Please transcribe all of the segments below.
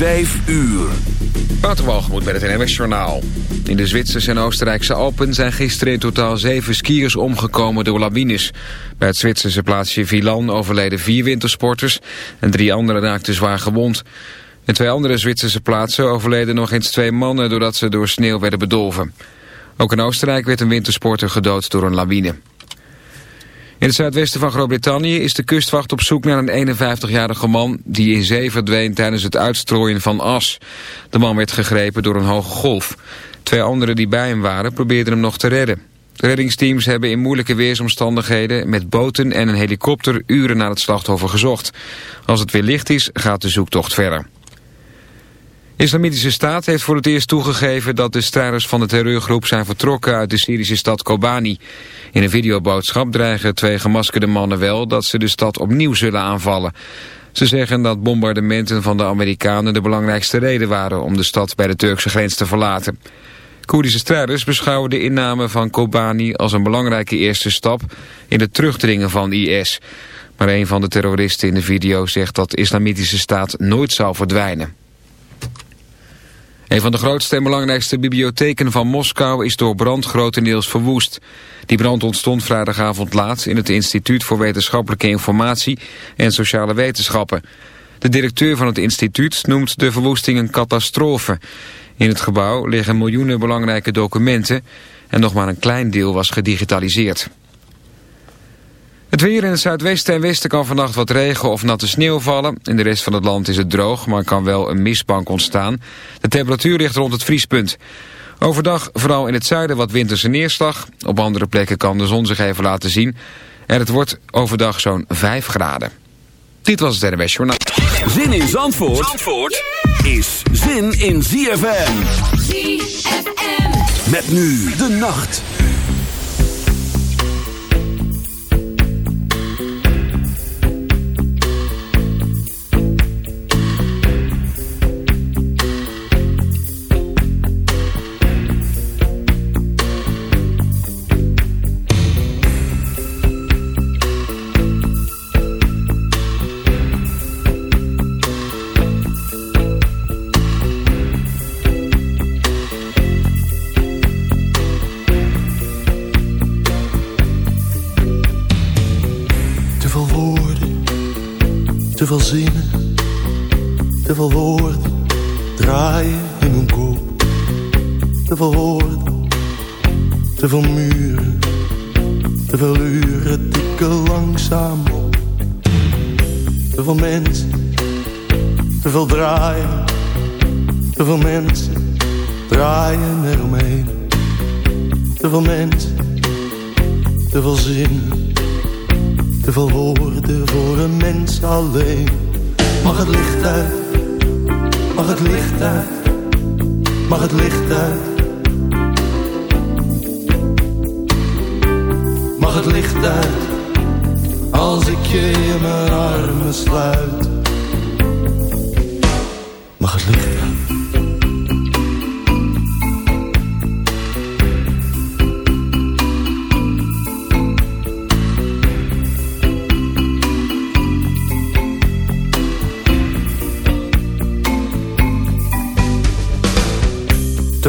Vijf uur. Waterwalgemoed bij het NWS Journaal. In de Zwitserse en Oostenrijkse Alpen zijn gisteren in totaal zeven skiers omgekomen door lawines. Bij het Zwitserse plaatsje Vilan overleden vier wintersporters en drie anderen raakten zwaar gewond. In twee andere Zwitserse plaatsen overleden nog eens twee mannen doordat ze door sneeuw werden bedolven. Ook in Oostenrijk werd een wintersporter gedood door een lawine. In het zuidwesten van Groot-Brittannië is de kustwacht op zoek naar een 51-jarige man die in zee verdween tijdens het uitstrooien van as. De man werd gegrepen door een hoge golf. Twee anderen die bij hem waren probeerden hem nog te redden. De reddingsteams hebben in moeilijke weersomstandigheden met boten en een helikopter uren naar het slachtoffer gezocht. Als het weer licht is, gaat de zoektocht verder. Islamitische Staat heeft voor het eerst toegegeven dat de strijders van de terreurgroep zijn vertrokken uit de Syrische stad Kobani. In een videoboodschap dreigen twee gemaskerde mannen wel dat ze de stad opnieuw zullen aanvallen. Ze zeggen dat bombardementen van de Amerikanen de belangrijkste reden waren om de stad bij de Turkse grens te verlaten. Koerdische strijders beschouwen de inname van Kobani als een belangrijke eerste stap in het terugdringen van IS. Maar een van de terroristen in de video zegt dat de islamitische staat nooit zal verdwijnen. Een van de grootste en belangrijkste bibliotheken van Moskou is door brand grotendeels verwoest. Die brand ontstond vrijdagavond laat in het Instituut voor Wetenschappelijke Informatie en Sociale Wetenschappen. De directeur van het instituut noemt de verwoesting een catastrofe. In het gebouw liggen miljoenen belangrijke documenten en nog maar een klein deel was gedigitaliseerd. Het weer in het zuidwesten en westen kan vannacht wat regen of natte sneeuw vallen. In de rest van het land is het droog, maar kan wel een mistbank ontstaan. De temperatuur ligt rond het vriespunt. Overdag vooral in het zuiden wat winterse neerslag. Op andere plekken kan de zon zich even laten zien. En het wordt overdag zo'n 5 graden. Dit was het NWS Journaal. Zin in Zandvoort, Zandvoort is zin in ZFM. ZFM. Met nu de nacht. Te veel zinnen, te veel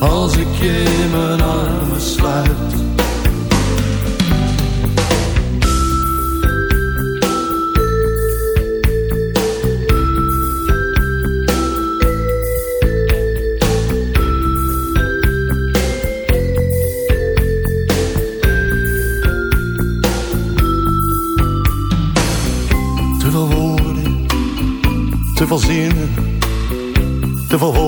als ik in mijn armen. Te veel te zinnen, te veel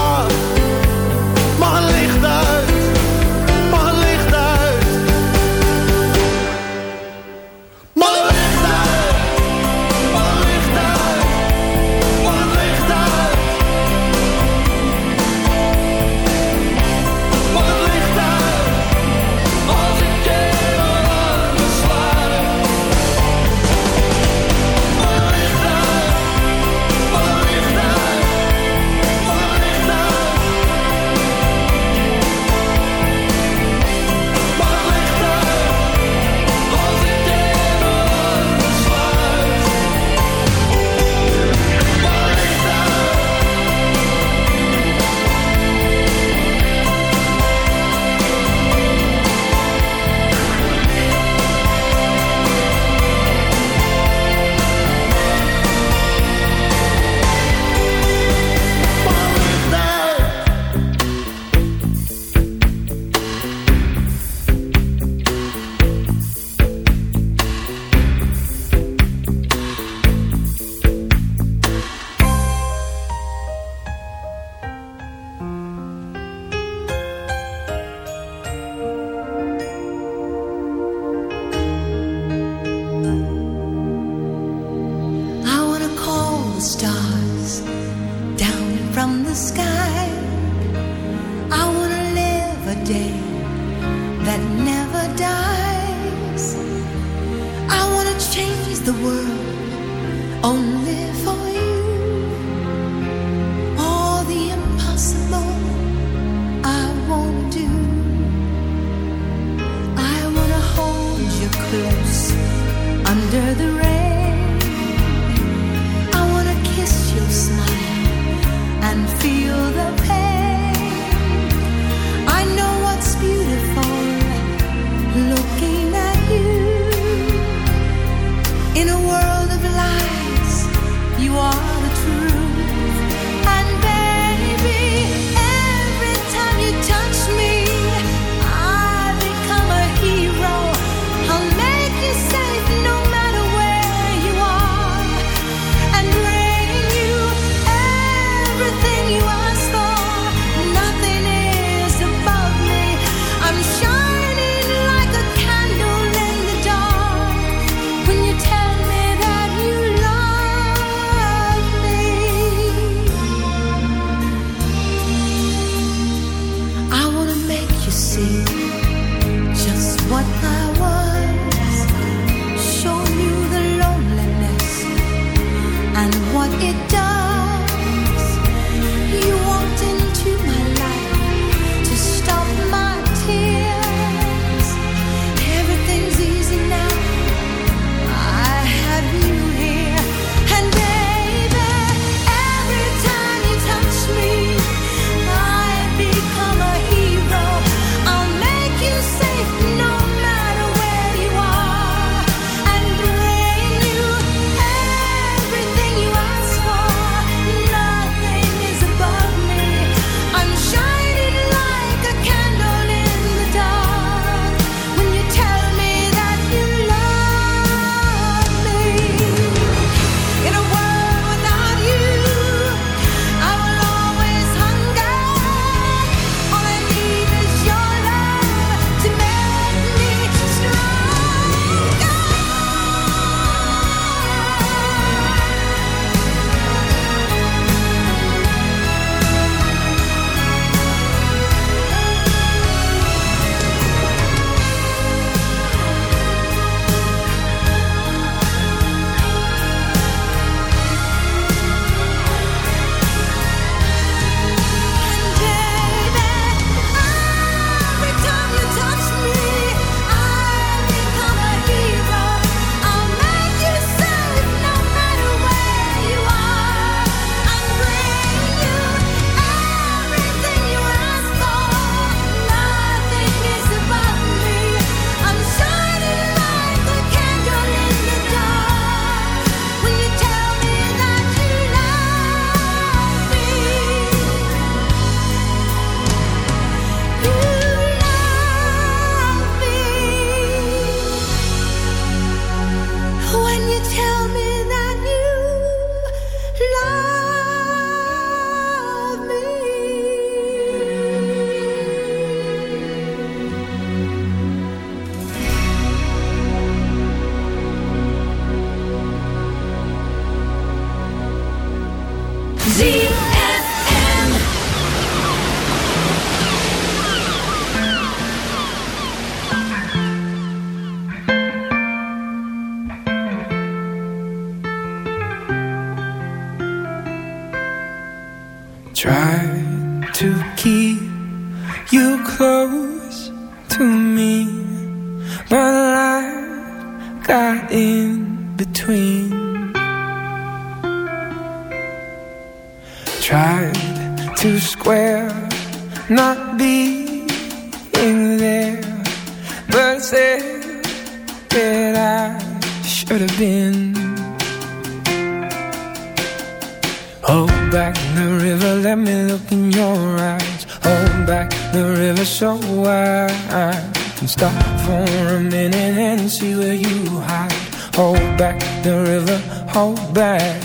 you hide. Hold back the river, hold back.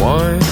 One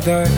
that I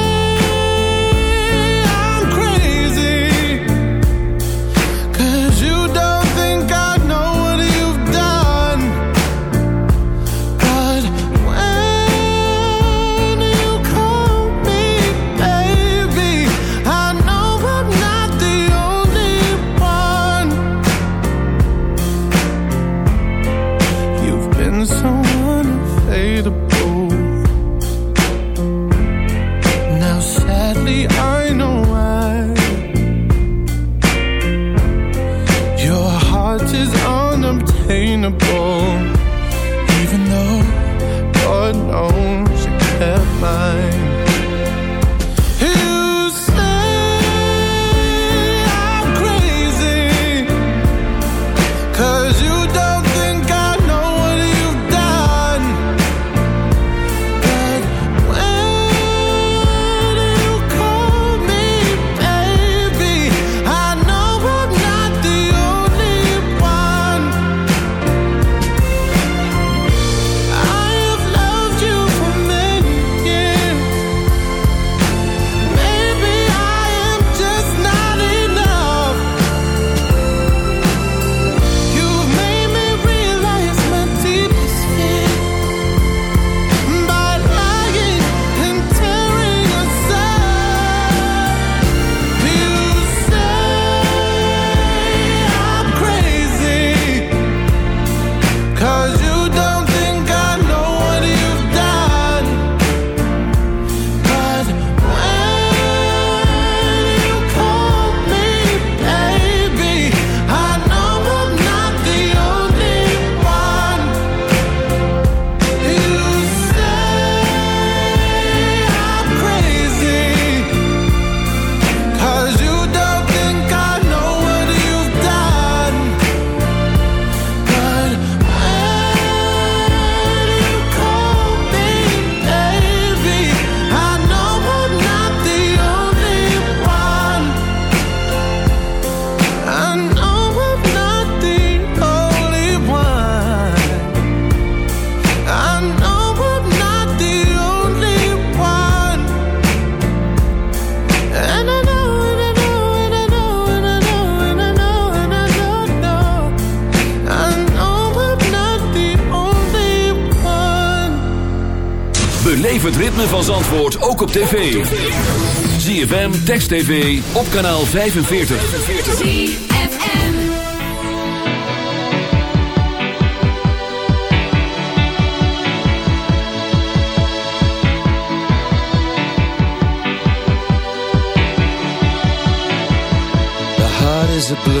tv. ZFM, Text TV, op kanaal 45. ZFM The heart is a blue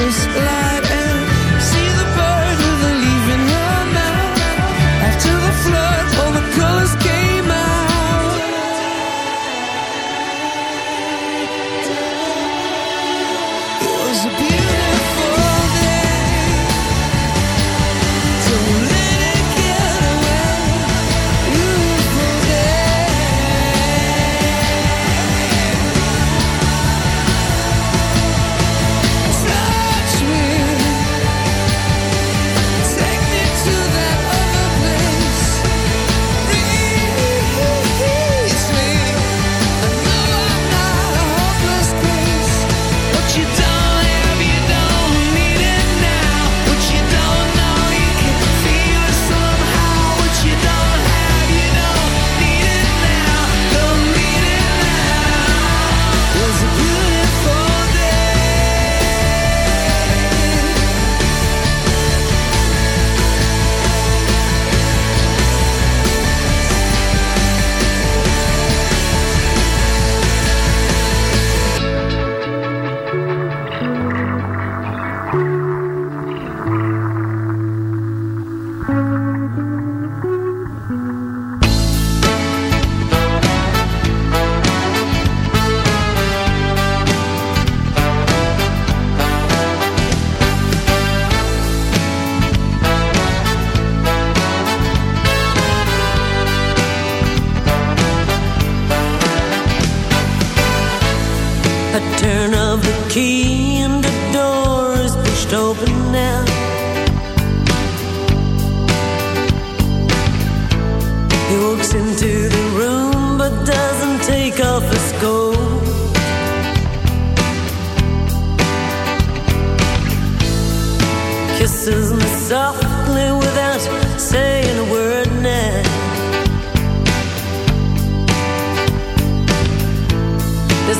this life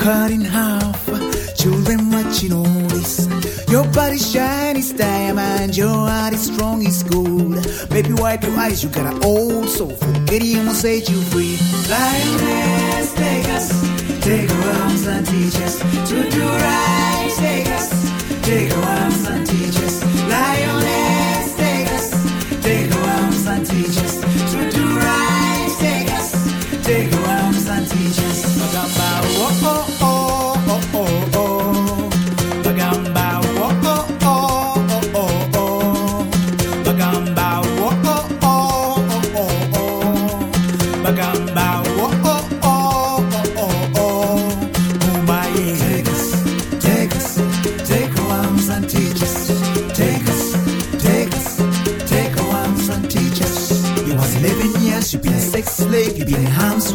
Cut in half. Children watching all this. Your body's shiny as diamond, your heart is strong as gold. Baby, wipe your eyes, you got an old soul. Forget him will set you free. Lioness, take us, take our arms and teach us to do right. Take us, take our arms and teach us. Lioness,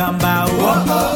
talking about. Whoa.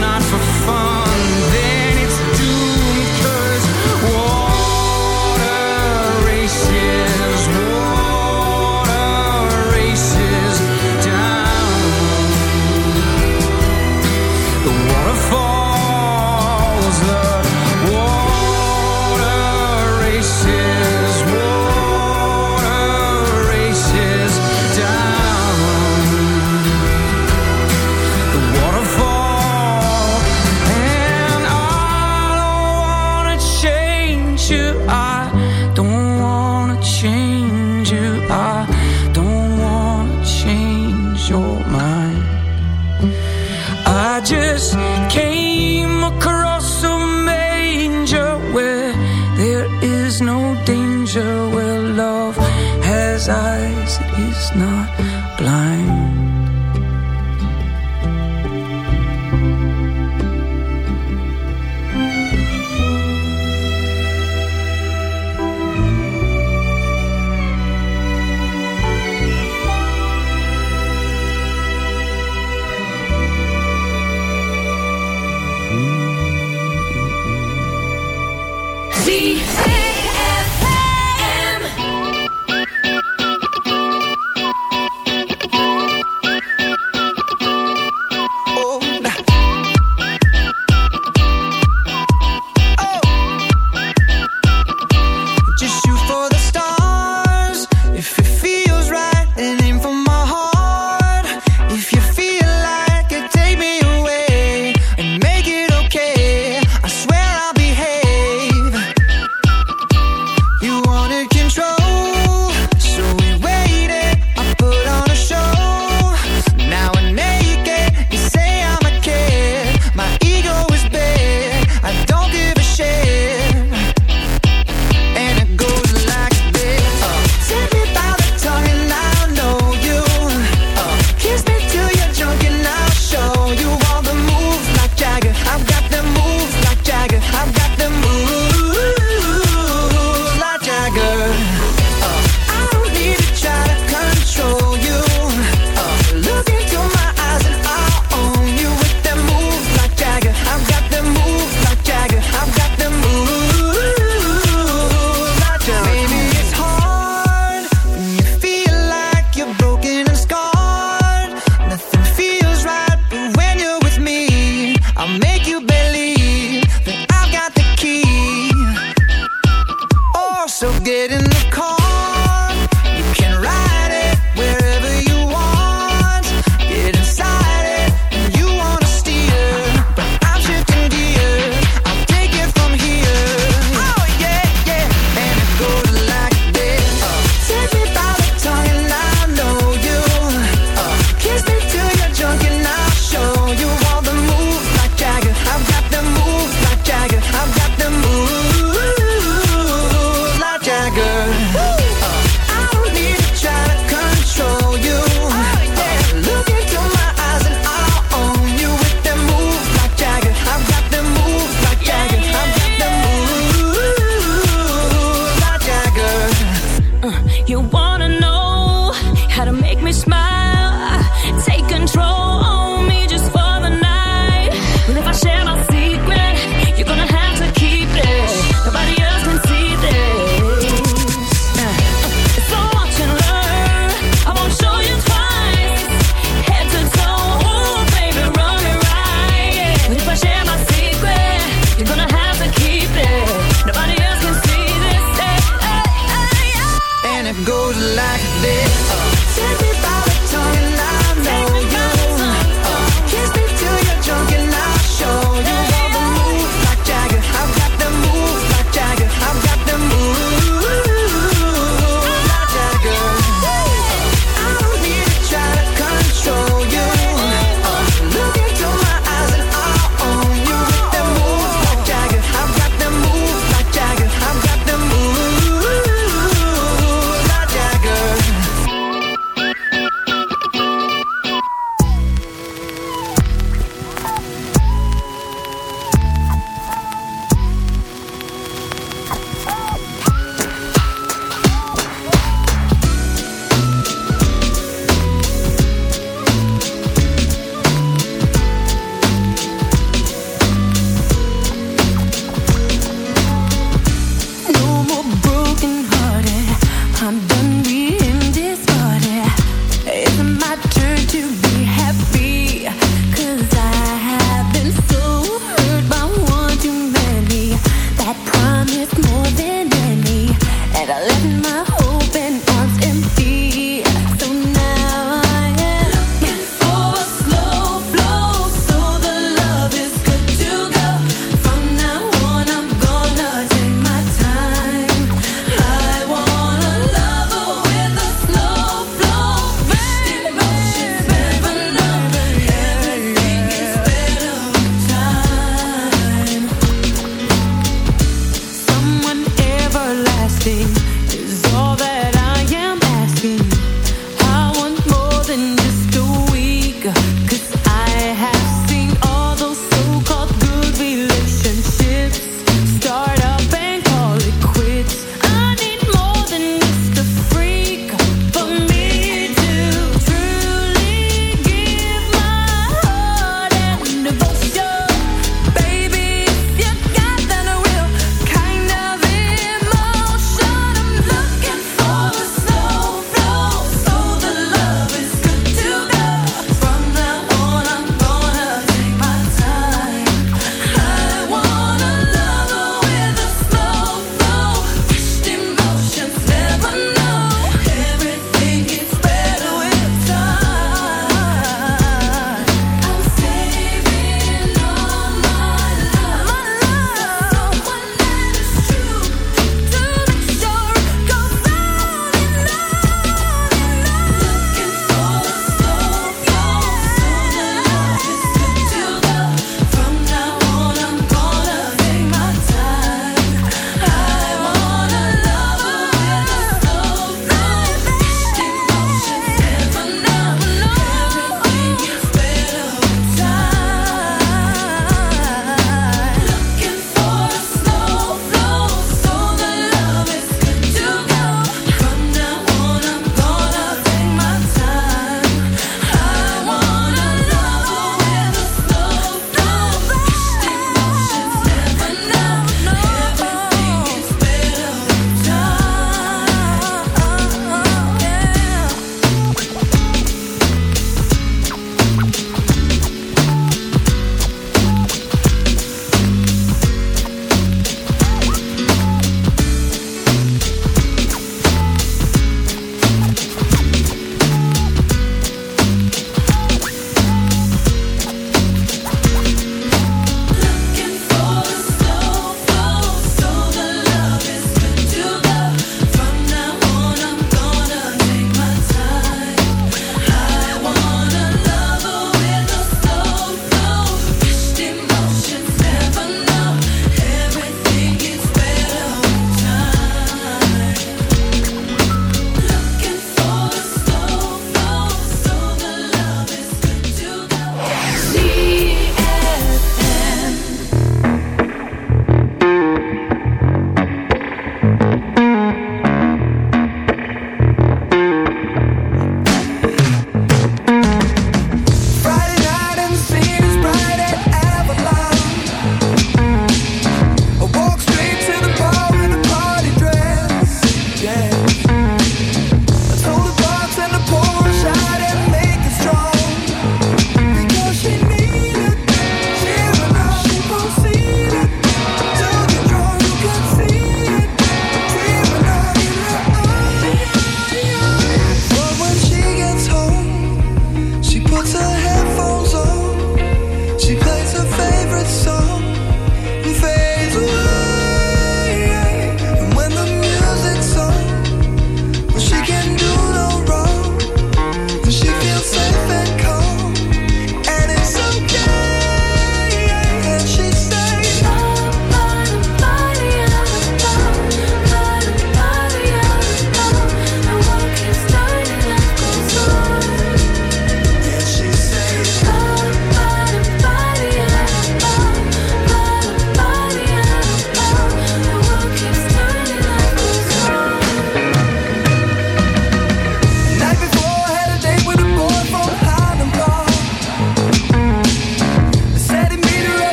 Not for fun,